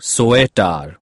Sweater.